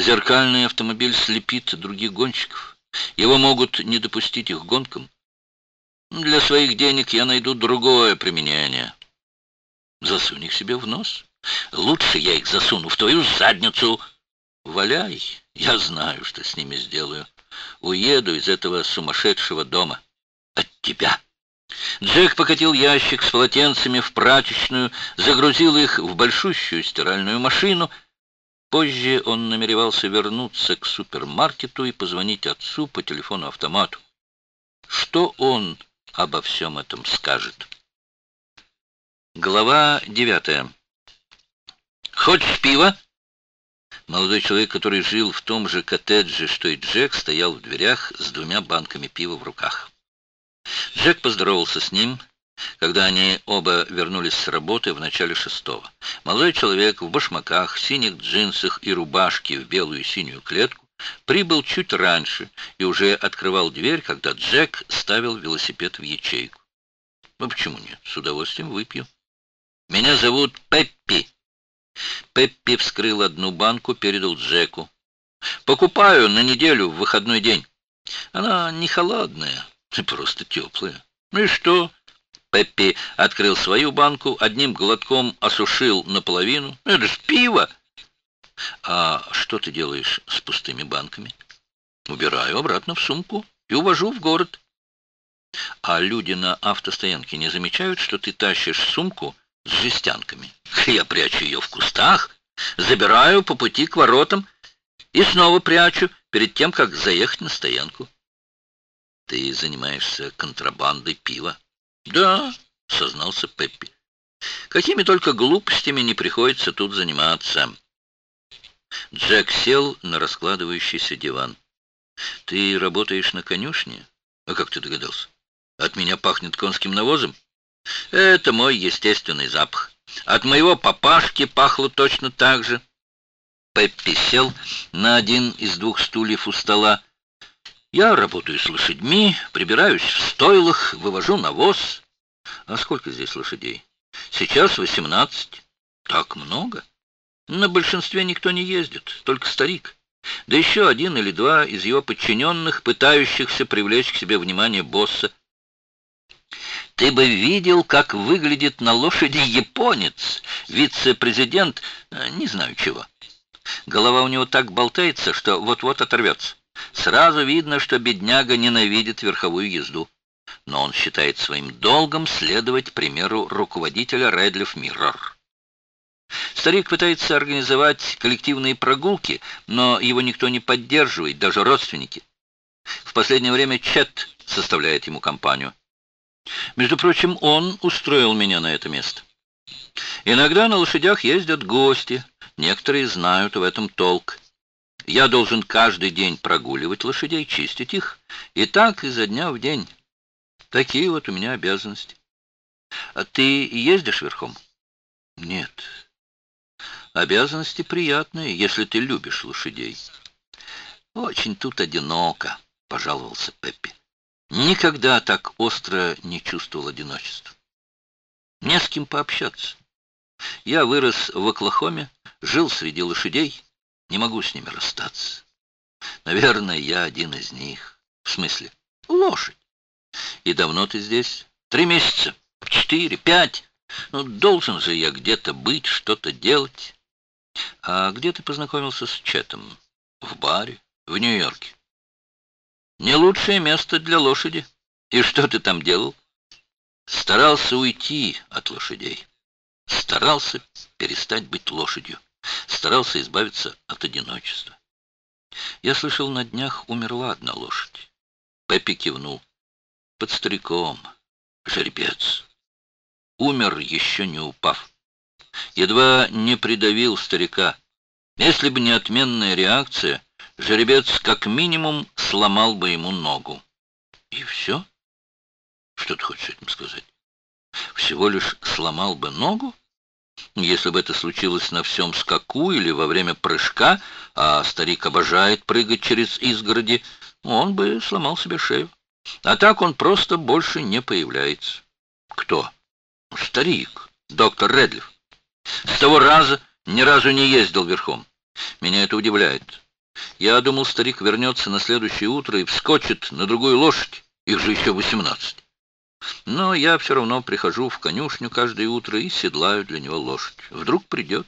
Зеркальный автомобиль слепит других гонщиков. Его могут не допустить их гонкам. Для своих денег я найду другое применение. Засунь их себе в нос. Лучше я их засуну в твою задницу. Валяй, я знаю, что с ними сделаю. Уеду из этого сумасшедшего дома. От тебя. Джек покатил ящик с полотенцами в прачечную, загрузил их в большущую стиральную машину. Позже он намеревался вернуться к супермаркету и позвонить отцу по телефону-автомату. Что он обо всем этом скажет? Глава девятая. «Хочешь пива?» Молодой человек, который жил в том же коттедже, что и Джек, стоял в дверях с двумя банками пива в руках. Джек поздоровался с ним, когда они оба вернулись с работы в начале шестого. Молодой человек в башмаках, синих джинсах и рубашке в белую и синюю клетку прибыл чуть раньше и уже открывал дверь, когда Джек ставил велосипед в ячейку. Ну почему нет? С удовольствием выпью. Меня зовут Пеппи. Пеппи вскрыл одну банку, передал Джеку. Покупаю на неделю в выходной день. Она не холодная, просто теплая. Ну и что? Пеппи открыл свою банку, одним глотком осушил наполовину. Это ж пиво! А что ты делаешь с пустыми банками? Убираю обратно в сумку и увожу в город. А люди на автостоянке не замечают, что ты тащишь сумку с жестянками. Я прячу ее в кустах, забираю по пути к воротам и снова прячу перед тем, как заехать на стоянку. Ты занимаешься контрабандой пива? Да, сознался Пеппи. Какими только глупостями не приходится тут заниматься. Джек сел на раскладывающийся диван. Ты работаешь на конюшне? А как ты догадался? От меня пахнет конским навозом? Это мой естественный запах. От моего папашки пахло точно так же. Пеппи сел на один из двух стульев у стола. Я работаю с лошадьми, прибираюсь в стойлах, вывожу навоз. А сколько здесь лошадей? Сейчас восемнадцать. Так много? На большинстве никто не ездит, только старик. Да еще один или два из его подчиненных, пытающихся привлечь к себе внимание босса. Ты бы видел, как выглядит на лошади японец, вице-президент, э, не знаю чего. Голова у него так болтается, что вот-вот оторвется. Сразу видно, что бедняга ненавидит верховую езду. Но он считает своим долгом следовать примеру руководителя Редлиф Миррор. Старик пытается организовать коллективные прогулки, но его никто не поддерживает, даже родственники. В последнее время Чет составляет ему компанию. Между прочим, он устроил меня на это место. Иногда на лошадях ездят гости, некоторые знают в этом толк. Я должен каждый день прогуливать лошадей, чистить их, и так изо дня в день. Такие вот у меня обязанности. А ты ездишь верхом? Нет. Обязанности приятные, если ты любишь лошадей. Очень тут одиноко, пожаловался Пеппи. Никогда так остро не чувствовал одиночества. Не с кем пообщаться. Я вырос в Оклахоме, жил среди лошадей, не могу с ними расстаться. Наверное, я один из них. В смысле? Лошадь. И давно ты здесь? Три месяца? Четыре? Пять? Ну, должен же я где-то быть, что-то делать. А где ты познакомился с Четом? В баре? В Нью-Йорке? Не лучшее место для лошади. И что ты там делал? Старался уйти от лошадей. Старался перестать быть лошадью. Старался избавиться от одиночества. Я слышал, на днях умерла одна лошадь. Пеппи кивнул. Под стариком. Жеребец. Умер, еще не упав. Едва не придавил старика. Если бы не отменная реакция, жеребец как минимум сломал бы ему ногу. И все? Что ты хочешь этим сказать? Всего лишь сломал бы ногу? Если бы это случилось на всем скаку или во время прыжка, а старик обожает прыгать через изгороди, он бы сломал себе шею. А так он просто больше не появляется. Кто? Старик, доктор Редлиф. С того раза ни разу не ездил верхом. Меня это удивляет. Я думал, старик вернется на следующее утро и вскочит на другую лошадь. Их же еще восемнадцать. Но я все равно прихожу в конюшню каждое утро и седлаю для него лошадь. Вдруг придет.